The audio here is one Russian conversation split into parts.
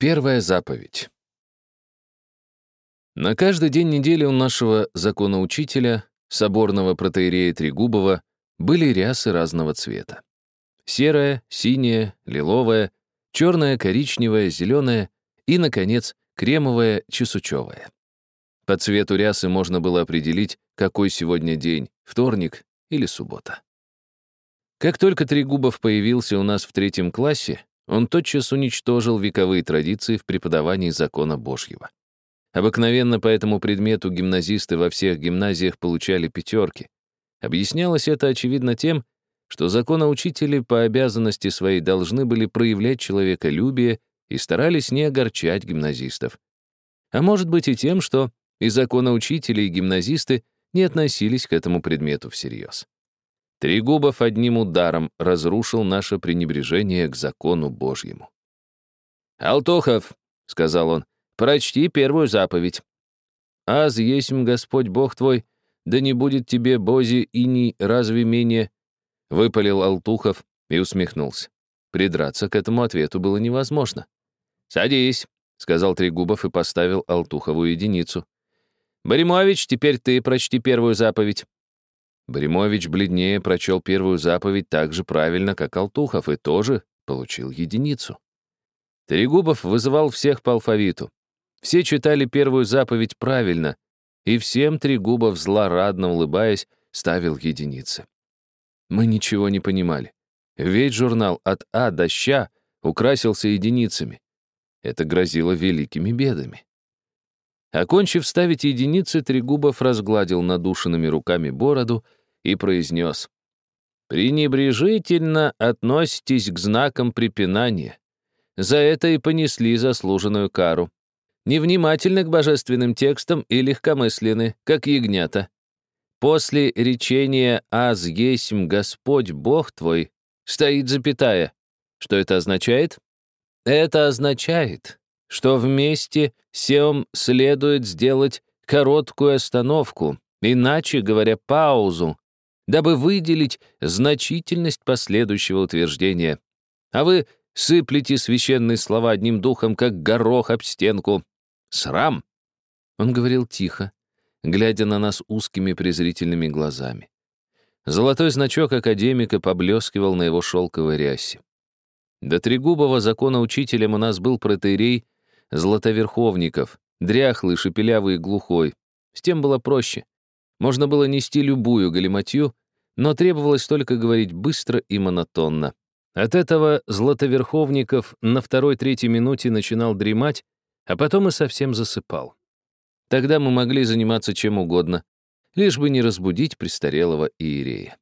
Первая заповедь. На каждый день недели у нашего законоучителя, соборного протеерея Трегубова, были рясы разного цвета. Серая, синяя, лиловая, черная, коричневая, зеленая и, наконец, кремовая, чесучевая. По цвету рясы можно было определить, какой сегодня день, вторник или суббота. Как только Трегубов появился у нас в третьем классе, он тотчас уничтожил вековые традиции в преподавании закона Божьего. Обыкновенно по этому предмету гимназисты во всех гимназиях получали пятерки. Объяснялось это, очевидно, тем, что законоучители по обязанности своей должны были проявлять человеколюбие и старались не огорчать гимназистов. А может быть и тем, что и законоучители, и гимназисты не относились к этому предмету всерьез. Трегубов одним ударом разрушил наше пренебрежение к закону Божьему. «Алтухов», — сказал он, — «прочти первую заповедь. «Аз есмь Господь Бог твой, да не будет тебе, Бози, ни разве менее...» Выпалил Алтухов и усмехнулся. Придраться к этому ответу было невозможно. «Садись», — сказал Трегубов и поставил Алтухову единицу. «Боримович, теперь ты прочти первую заповедь». Бремович бледнее прочел первую заповедь так же правильно, как Алтухов, и тоже получил единицу. Трегубов вызывал всех по алфавиту. Все читали первую заповедь правильно, и всем Трегубов, злорадно улыбаясь, ставил единицы. Мы ничего не понимали. Ведь журнал от А до Ща украсился единицами. Это грозило великими бедами. Окончив ставить единицы, Трегубов разгладил надушенными руками бороду и произнес. «Пренебрежительно относитесь к знакам препинания. За это и понесли заслуженную кару. Невнимательны к божественным текстам и легкомысленны, как ягнята. После речения «Аз есмь Господь Бог твой» стоит запятая. Что это означает? Это означает, что вместе сем следует сделать короткую остановку, иначе говоря, паузу, дабы выделить значительность последующего утверждения. А вы сыплете священные слова одним духом, как горох об стенку. Срам!» Он говорил тихо, глядя на нас узкими презрительными глазами. Золотой значок академика поблескивал на его шелковой рясе. До Трегубова закона учителем у нас был протеерей Златоверховников, дряхлый, шепелявый и глухой. С тем было проще. Можно было нести любую галиматью, но требовалось только говорить быстро и монотонно. От этого Златоверховников на второй-третьей минуте начинал дремать, а потом и совсем засыпал. Тогда мы могли заниматься чем угодно, лишь бы не разбудить престарелого иерея.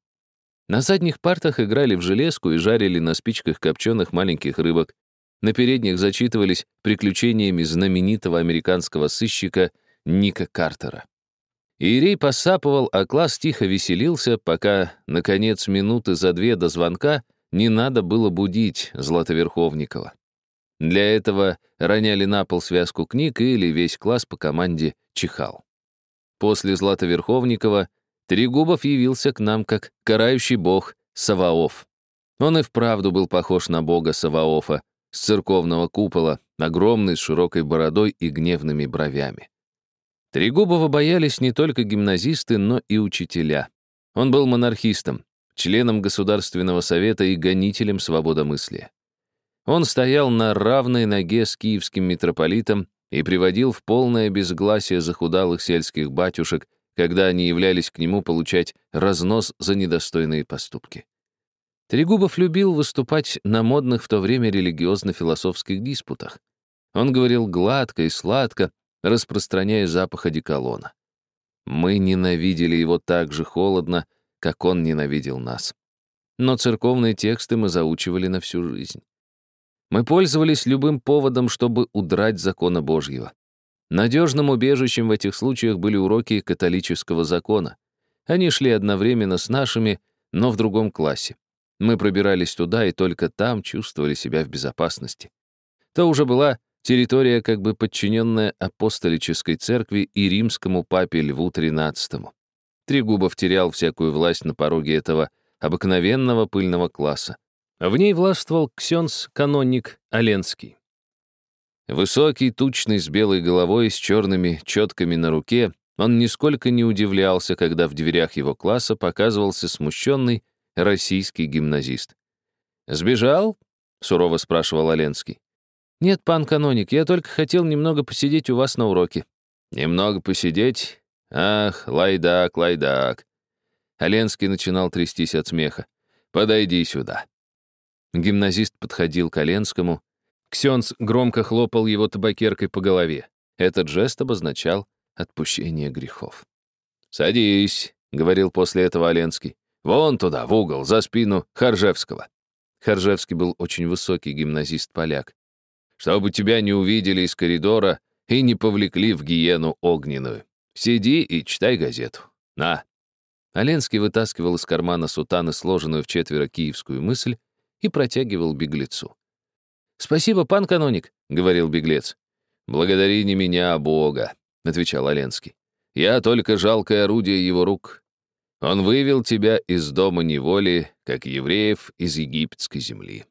На задних партах играли в железку и жарили на спичках копченых маленьких рыбок. На передних зачитывались приключениями знаменитого американского сыщика Ника Картера. Иерей посапывал, а класс тихо веселился, пока, наконец, минуты за две до звонка не надо было будить Златоверховникова. Для этого роняли на пол связку книг или весь класс по команде чихал. После Златоверховникова Трегубов явился к нам как карающий бог Саваоф. Он и вправду был похож на бога Саваофа с церковного купола, огромный, с широкой бородой и гневными бровями. Трегубова боялись не только гимназисты, но и учителя. Он был монархистом, членом Государственного совета и гонителем свободомыслия. Он стоял на равной ноге с киевским митрополитом и приводил в полное безгласие захудалых сельских батюшек, когда они являлись к нему получать разнос за недостойные поступки. Трегубов любил выступать на модных в то время религиозно-философских диспутах. Он говорил гладко и сладко, распространяя запах одеколона. Мы ненавидели его так же холодно, как он ненавидел нас. Но церковные тексты мы заучивали на всю жизнь. Мы пользовались любым поводом, чтобы удрать закона Божьего. Надежным убежищем в этих случаях были уроки католического закона. Они шли одновременно с нашими, но в другом классе. Мы пробирались туда и только там чувствовали себя в безопасности. То уже была территория, как бы подчиненная апостолической церкви и римскому папе Льву XIII. Трегубов терял всякую власть на пороге этого обыкновенного пыльного класса. В ней властвовал ксенс-канонник Оленский. Высокий, тучный, с белой головой, с черными четками на руке, он нисколько не удивлялся, когда в дверях его класса показывался смущенный российский гимназист. «Сбежал?» — сурово спрашивал Оленский. «Нет, пан каноник, я только хотел немного посидеть у вас на уроке». «Немного посидеть? Ах, лайдак, лайдак». Оленский начинал трястись от смеха. «Подойди сюда». Гимназист подходил к Оленскому. Ксенц громко хлопал его табакеркой по голове. Этот жест обозначал отпущение грехов. «Садись», — говорил после этого Оленский. «Вон туда, в угол, за спину Харжевского». Харжевский был очень высокий гимназист-поляк. «Чтобы тебя не увидели из коридора и не повлекли в гиену огненную. Сиди и читай газету. На». Оленский вытаскивал из кармана сутаны сложенную в четверо киевскую мысль и протягивал беглецу. «Спасибо, пан каноник», — говорил беглец. «Благодари не меня, а Бога», — отвечал Оленский. «Я только жалкое орудие его рук. Он вывел тебя из дома неволи, как евреев из египетской земли».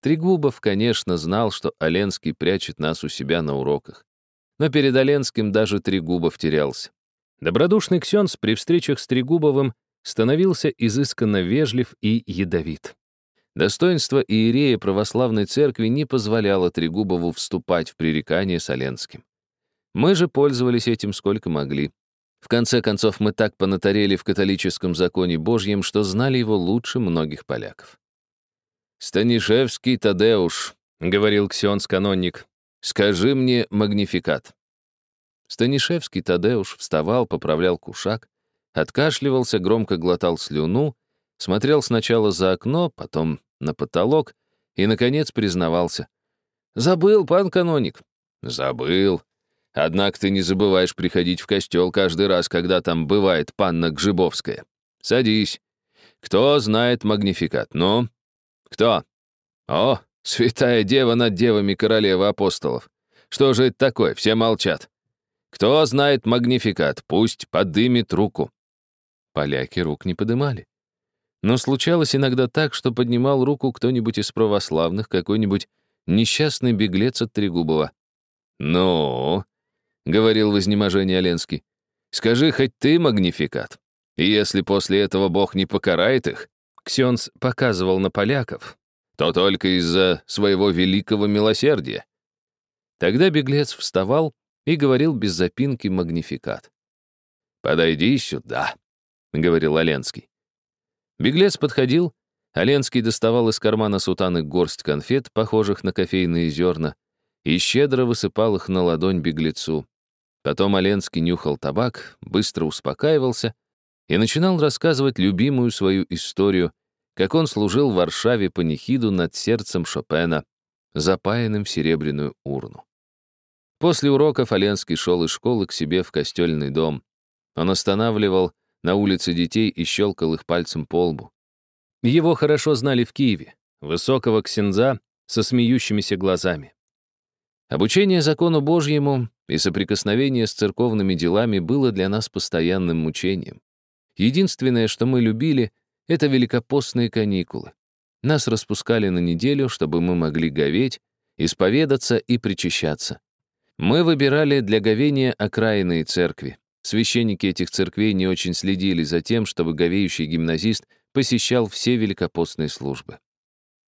Трегубов, конечно, знал, что Оленский прячет нас у себя на уроках. Но перед Оленским даже Трегубов терялся. Добродушный Ксенс при встречах с Трегубовым становился изысканно вежлив и ядовит. Достоинство иерея православной церкви не позволяло Трегубову вступать в пререкание с Оленским. Мы же пользовались этим сколько могли. В конце концов, мы так понатарели в католическом законе Божьем, что знали его лучше многих поляков. «Станишевский Тадеуш», — говорил ксенс-канонник, — «скажи мне магнификат». Станишевский Тадеуш вставал, поправлял кушак, откашливался, громко глотал слюну, смотрел сначала за окно, потом на потолок и, наконец, признавался. «Забыл, пан каноник». «Забыл. Однако ты не забываешь приходить в костел каждый раз, когда там бывает панна Гжибовская. Садись. Кто знает магнификат? Ну? Кто? О, святая дева над девами королевы апостолов. Что же это такое? Все молчат. Кто знает магнификат, пусть подымет руку. Поляки рук не подымали. Но случалось иногда так, что поднимал руку кто-нибудь из православных, какой-нибудь несчастный беглец от Трегубова. «Ну?» — говорил в изнеможении Оленский. «Скажи хоть ты, магнификат. И если после этого Бог не покарает их, Ксенс показывал на поляков, то только из-за своего великого милосердия». Тогда беглец вставал и говорил без запинки магнификат. «Подойди сюда», — говорил Оленский. Беглец подходил, Оленский доставал из кармана сутаны горсть конфет, похожих на кофейные зерна, и щедро высыпал их на ладонь беглецу. Потом Оленский нюхал табак, быстро успокаивался и начинал рассказывать любимую свою историю, как он служил в Варшаве панихиду над сердцем Шопена, запаянным в серебряную урну. После уроков Оленский шел из школы к себе в костельный дом. Он останавливал на улице детей и щелкал их пальцем по лбу. Его хорошо знали в Киеве, высокого ксенза со смеющимися глазами. Обучение закону Божьему и соприкосновение с церковными делами было для нас постоянным мучением. Единственное, что мы любили, это великопостные каникулы. Нас распускали на неделю, чтобы мы могли говеть, исповедаться и причащаться. Мы выбирали для говения окраинные церкви. Священники этих церквей не очень следили за тем, чтобы говеющий гимназист посещал все великопостные службы.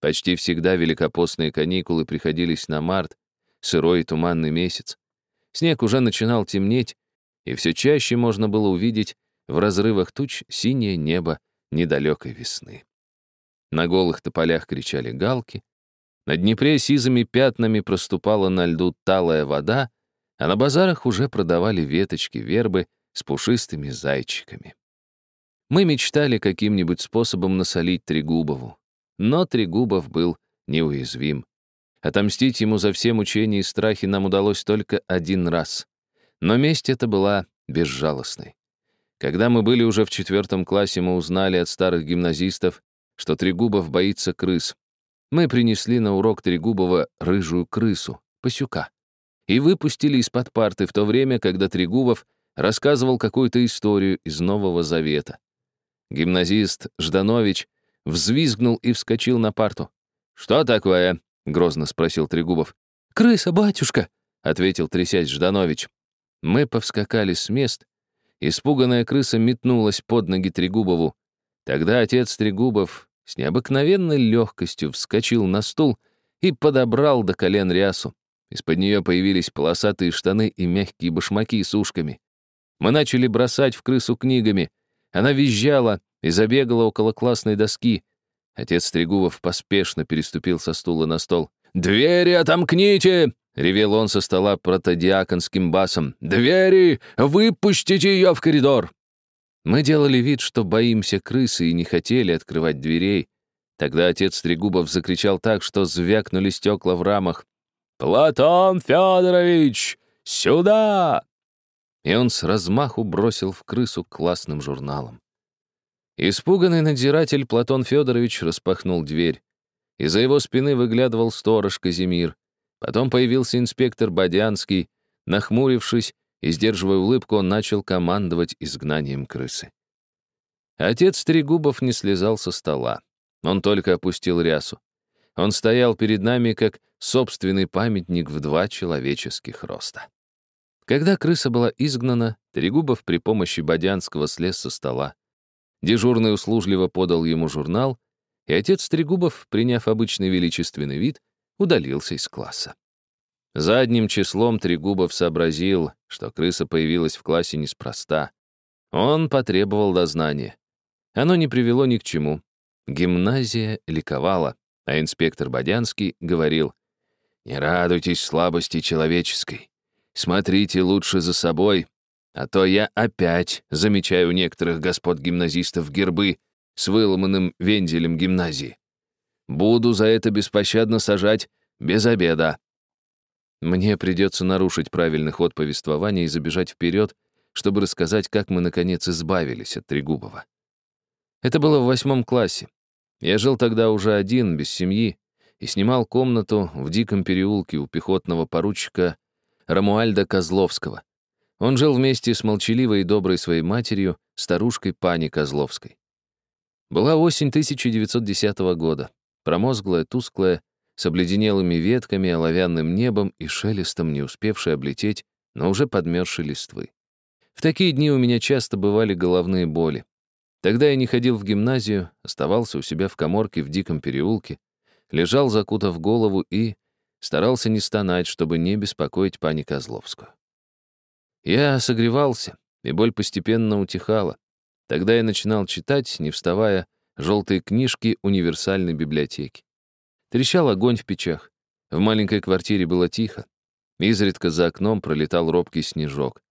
Почти всегда великопостные каникулы приходились на март, сырой и туманный месяц. Снег уже начинал темнеть, и все чаще можно было увидеть в разрывах туч синее небо недалекой весны. На голых тополях кричали галки, на Днепре сизыми пятнами проступала на льду талая вода, а на базарах уже продавали веточки вербы с пушистыми зайчиками. Мы мечтали каким-нибудь способом насолить Трегубову, но Трегубов был неуязвим. Отомстить ему за все мучения и страхи нам удалось только один раз. Но месть эта была безжалостной. Когда мы были уже в четвертом классе, мы узнали от старых гимназистов, что Трегубов боится крыс. Мы принесли на урок Трегубова рыжую крысу, пасюка и выпустили из-под парты в то время, когда Трегубов рассказывал какую-то историю из Нового Завета. Гимназист Жданович взвизгнул и вскочил на парту. «Что такое?» — грозно спросил Трегубов. крыса, батюшка!» — ответил, трясясь Жданович. Мы повскакали с мест. Испуганная крыса метнулась под ноги Трегубову. Тогда отец Трегубов с необыкновенной легкостью вскочил на стул и подобрал до колен рясу. Из-под нее появились полосатые штаны и мягкие башмаки с ушками. Мы начали бросать в крысу книгами. Она визжала и забегала около классной доски. Отец Трегубов поспешно переступил со стула на стол. «Двери отомкните!» — ревел он со стола протодиаконским басом. «Двери! Выпустите ее в коридор!» Мы делали вид, что боимся крысы и не хотели открывать дверей. Тогда отец Трегубов закричал так, что звякнули стекла в рамах. «Платон Федорович, сюда!» И он с размаху бросил в крысу классным журналом. Испуганный надзиратель Платон Федорович распахнул дверь. Из-за его спины выглядывал сторож Казимир. Потом появился инспектор Бодянский. Нахмурившись и сдерживая улыбку, он начал командовать изгнанием крысы. Отец Трегубов не слезал со стола. Он только опустил рясу. Он стоял перед нами, как собственный памятник в два человеческих роста. Когда крыса была изгнана, Трегубов при помощи Бодянского слез со стола. Дежурный услужливо подал ему журнал, и отец Трегубов, приняв обычный величественный вид, удалился из класса. Задним числом Трегубов сообразил, что крыса появилась в классе неспроста. Он потребовал дознания. Оно не привело ни к чему. Гимназия ликовала, а инспектор Бодянский говорил, «Не радуйтесь слабости человеческой. Смотрите лучше за собой, а то я опять замечаю некоторых господ гимназистов гербы с выломанным вензелем гимназии. Буду за это беспощадно сажать без обеда. Мне придется нарушить правильный ход повествования и забежать вперед, чтобы рассказать, как мы, наконец, избавились от Трегубова. Это было в восьмом классе. Я жил тогда уже один, без семьи, и снимал комнату в диком переулке у пехотного поручика Рамуальда Козловского. Он жил вместе с молчаливой и доброй своей матерью, старушкой Пани Козловской. Была осень 1910 года, промозглая, тусклая, с обледенелыми ветками, оловянным небом и шелестом, не успевшей облететь, но уже подмерзшей листвы. В такие дни у меня часто бывали головные боли. Тогда я не ходил в гимназию, оставался у себя в коморке в диком переулке, лежал, закутав голову и старался не стонать, чтобы не беспокоить пани Козловскую. Я согревался, и боль постепенно утихала. Тогда я начинал читать, не вставая, желтые книжки универсальной библиотеки. Трещал огонь в печах. В маленькой квартире было тихо. Изредка за окном пролетал робкий снежок.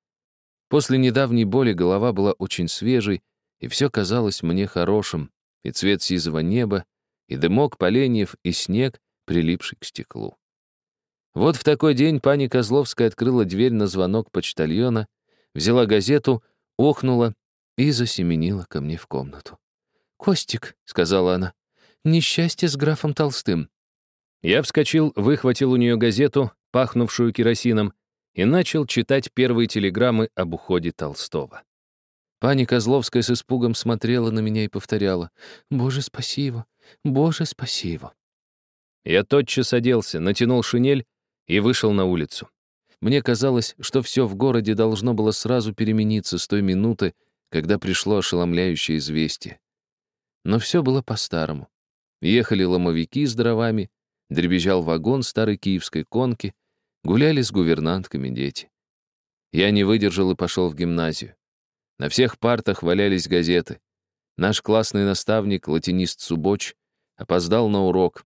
После недавней боли голова была очень свежей, и все казалось мне хорошим, и цвет сизого неба, и дымок поленьев, и снег, прилипший к стеклу. Вот в такой день пани Козловская открыла дверь на звонок почтальона, взяла газету, охнула и засеменила ко мне в комнату. «Костик», — сказала она, — «несчастье с графом Толстым». Я вскочил, выхватил у нее газету, пахнувшую керосином, и начал читать первые телеграммы об уходе Толстого. Пани Козловская с испугом смотрела на меня и повторяла «Боже, спаси его! Боже, спаси его!» Я тотчас оделся, натянул шинель и вышел на улицу. Мне казалось, что все в городе должно было сразу перемениться с той минуты, когда пришло ошеломляющее известие. Но все было по-старому. Ехали ломовики с дровами, дребезжал вагон старой киевской конки, гуляли с гувернантками дети. Я не выдержал и пошел в гимназию. На всех партах валялись газеты. Наш классный наставник, латинист Субоч, опоздал на урок.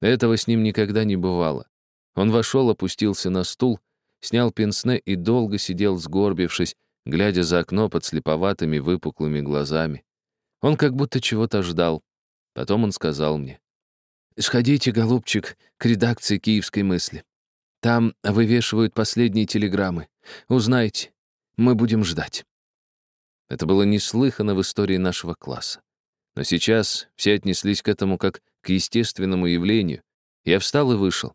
Этого с ним никогда не бывало. Он вошел, опустился на стул, снял пенсне и долго сидел, сгорбившись, глядя за окно под слеповатыми выпуклыми глазами. Он как будто чего-то ждал. Потом он сказал мне. «Сходите, голубчик, к редакции «Киевской мысли». Там вывешивают последние телеграммы. Узнайте. Мы будем ждать». Это было неслыхано в истории нашего класса. Но сейчас все отнеслись к этому как к естественному явлению. Я встал и вышел.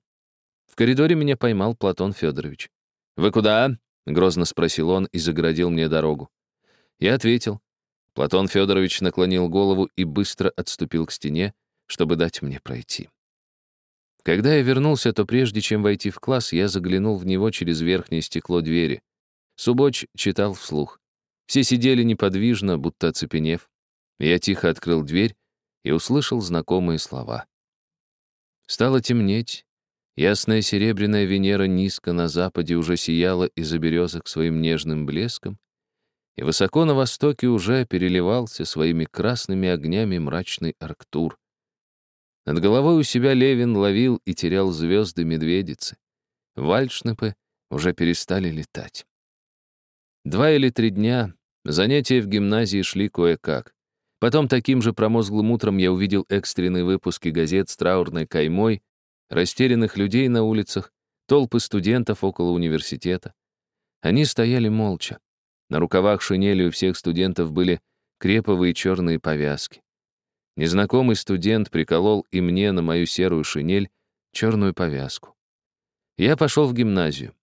В коридоре меня поймал Платон Федорович. «Вы куда?» — грозно спросил он и загородил мне дорогу. Я ответил. Платон Федорович наклонил голову и быстро отступил к стене, чтобы дать мне пройти. Когда я вернулся, то прежде чем войти в класс, я заглянул в него через верхнее стекло двери. Субоч читал вслух. Все сидели неподвижно, будто оцепенев. Я тихо открыл дверь и услышал знакомые слова. Стало темнеть. Ясная серебряная Венера низко на западе уже сияла из-за березок своим нежным блеском, и высоко на востоке уже переливался своими красными огнями мрачный Арктур. Над головой у себя Левин ловил и терял звезды медведицы. Вальшнепы уже перестали летать. Два или три дня занятия в гимназии шли кое-как. Потом таким же промозглым утром я увидел экстренные выпуски газет с траурной каймой, растерянных людей на улицах, толпы студентов около университета. Они стояли молча. На рукавах шинели у всех студентов были креповые черные повязки. Незнакомый студент приколол и мне на мою серую шинель черную повязку. Я пошел в гимназию.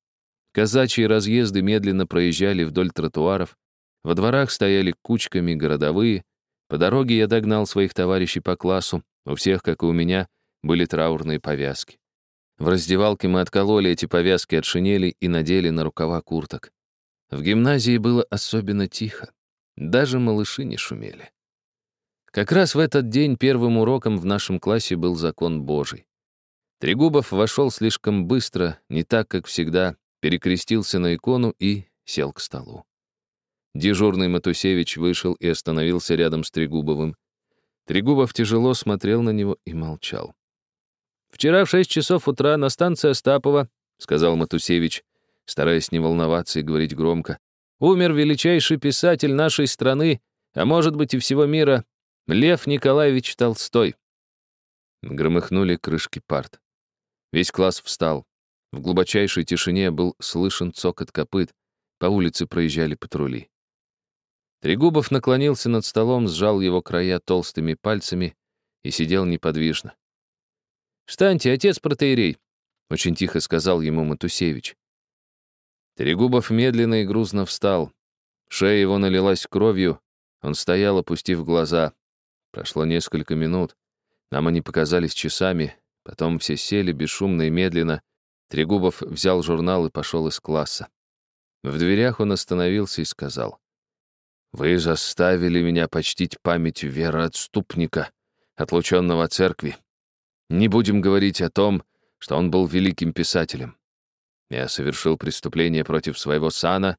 Казачьи разъезды медленно проезжали вдоль тротуаров, во дворах стояли кучками городовые, по дороге я догнал своих товарищей по классу, у всех, как и у меня, были траурные повязки. В раздевалке мы откололи эти повязки от шинели и надели на рукава курток. В гимназии было особенно тихо. Даже малыши не шумели. Как раз в этот день первым уроком в нашем классе был закон Божий. Трегубов вошел слишком быстро, не так, как всегда, перекрестился на икону и сел к столу. Дежурный Матусевич вышел и остановился рядом с Трегубовым. Трегубов тяжело смотрел на него и молчал. «Вчера в шесть часов утра на станции Остапова», — сказал Матусевич, стараясь не волноваться и говорить громко, «умер величайший писатель нашей страны, а может быть и всего мира, Лев Николаевич Толстой. Громыхнули крышки парт. Весь класс встал. В глубочайшей тишине был слышен цокот копыт. По улице проезжали патрули. Трегубов наклонился над столом, сжал его края толстыми пальцами и сидел неподвижно. «Встаньте, отец протеерей!» — очень тихо сказал ему Матусевич. Трегубов медленно и грузно встал. Шея его налилась кровью. Он стоял, опустив глаза. Прошло несколько минут. Нам они показались часами. Потом все сели бесшумно и медленно. Трегубов взял журнал и пошел из класса. В дверях он остановился и сказал. «Вы заставили меня почтить память вероотступника, отлученного от церкви. Не будем говорить о том, что он был великим писателем. Я совершил преступление против своего сана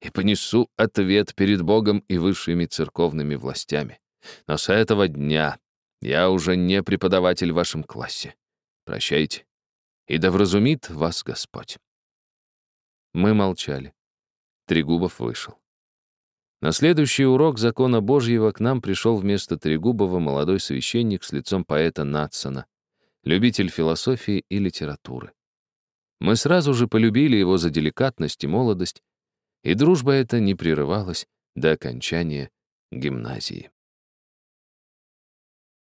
и понесу ответ перед Богом и высшими церковными властями. Но с этого дня я уже не преподаватель в вашем классе. Прощайте. И да вразумит вас Господь. Мы молчали. Трегубов вышел. На следующий урок закона Божьего к нам пришел вместо Трегубова молодой священник с лицом поэта Натсона, любитель философии и литературы. Мы сразу же полюбили его за деликатность и молодость, и дружба эта не прерывалась до окончания гимназии.